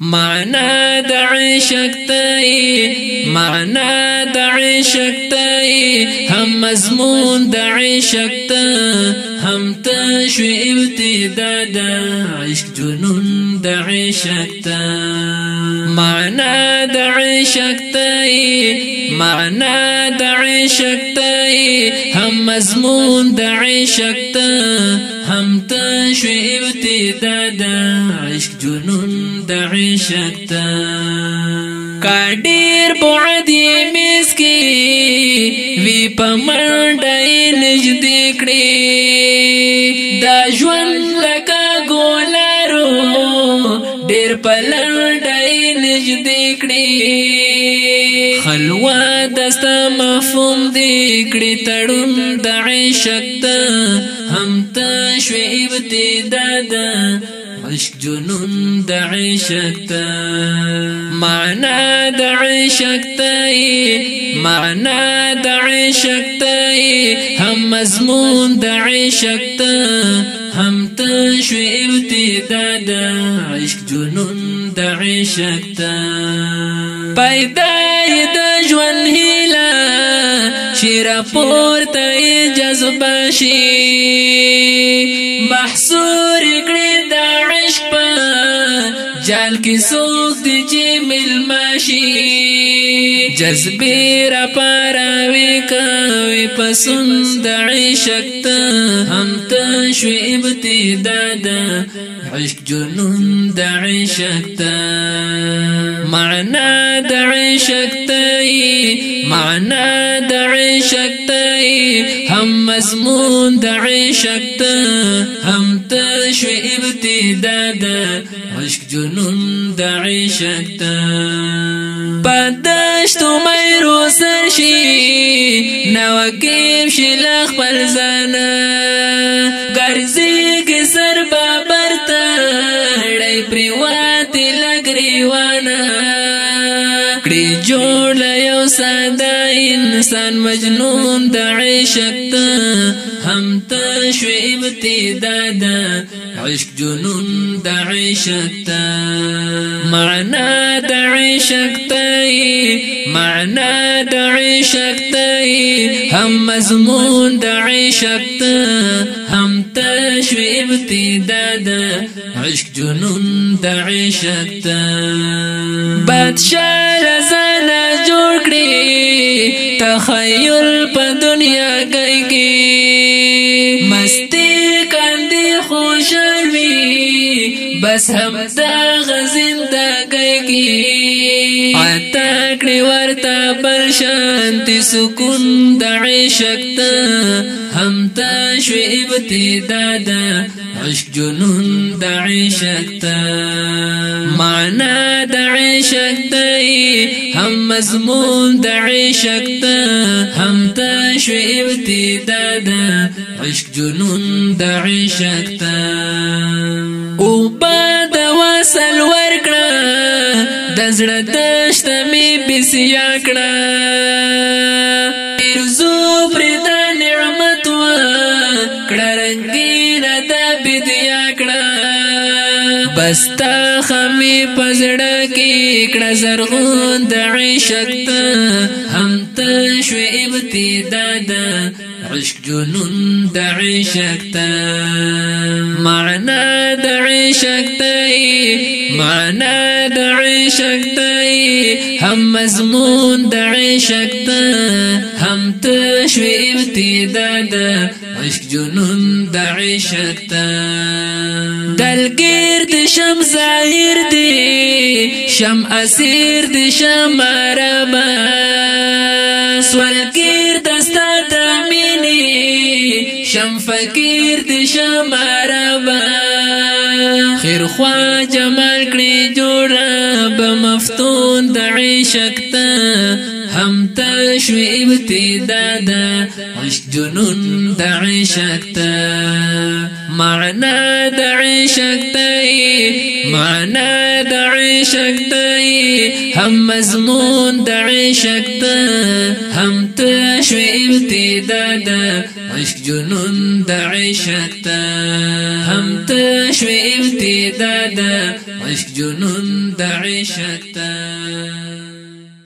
معنا د عشق تای معنا د هم مضمون د عشق هم تشو ابتدا د عشق جنون د عشق تا معنا د عشق معنا هم مضمون د عشق هم تشو دا د عشق جنون د عشق تا کډیر بعدی مسکی وی پمړډای نږدې کړې دا ژوند لکه ګول کړي خلوا دستا مفهوم دی کړي تړون د عشق هم تا شوي ابتدادا عشق جنون د عشق ته معنا د عشق ته معنا د عشق ته هم مضمون د عشق ته هم تا شوي ابتدادا عشق جنون د عشق پیدا د ژوند هیله شیر پورته جذبه شي محصور کړی د عشق په جال کې سوق دی چې مل ماشي جذبې را پاراوي کوي پسند عشق ته هم ته شو ابتدا ده عشق جنون د عشق ته معنا د عشق تای معنا د عشق تای هم مضمون د عشق ته هم تشو ابتدا د عشق جنون د عشق ته پدشت مې روزن شي نو کې شل خپل زنه ګرځي کې سر بابر ته ړې پریوه کری وانا کړي یو انسان مجنون د عشق هم تشو ابتدا دا عشق جنون د عشق معنا د عشق معنا د عشق هم مضمون د عشق شو ابتدا د عشق جنون د عشق ته بادشاہ رزانه جوړ کړی تخیل په دنیا کې کې مستی کاندي خوشالوي بس هم دا غزنده کې عطا کړی ورته بل شانتی سکون د عشقت هم تا شو ابتداد عشق جنون د عشقت معنا د عشقت هم مضمون د عشقت هم تا شو ابتداد عشق جنون د عشقت زړه دشت می بسیا کړه ارزو پر د نعمت و کړه رنگین د بدیا کړه ستا خمی پزړه کې کړه زرغون د عشق ته هم ته شو ابتدا ده عشق جنون د عشق ته معنا د عشق ته معنا د عشق ته هم مضمون د عشق ته هم تشوی ابتداد عشق جنون د عشق تا دلگیر د شم ظاهر دی شم اسیر د شم ربا سوالگیر دستا د مینی شم فقیر د شم ربا خیر خوا جمال کړی جوړه بمفتون د عشق تا هم تشو ابتدا دا عشق جنون دا عشق تا معنى دا عشق تاي معنى دا عشق هم مزمون دا عشق تا هم تشو ابتدا دا عشق جنون دا عشق تا هم تشو ابتدا دا عشق جنون دا عشق تا